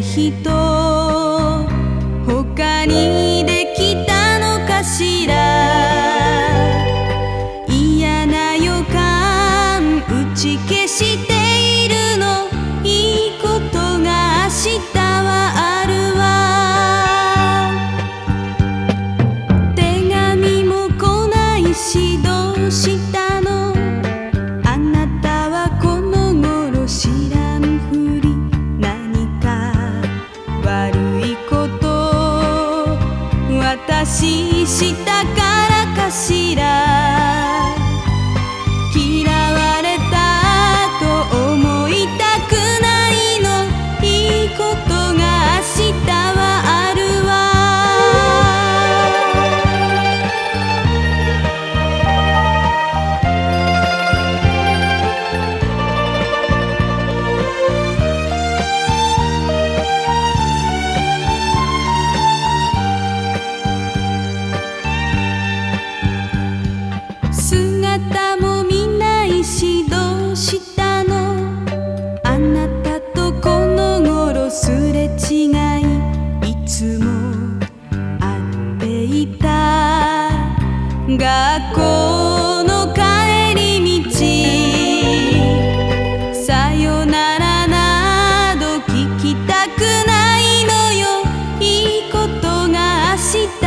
人私したからかしら」学校の帰り道。さよならなど聞きたくないのよ。いいことが明日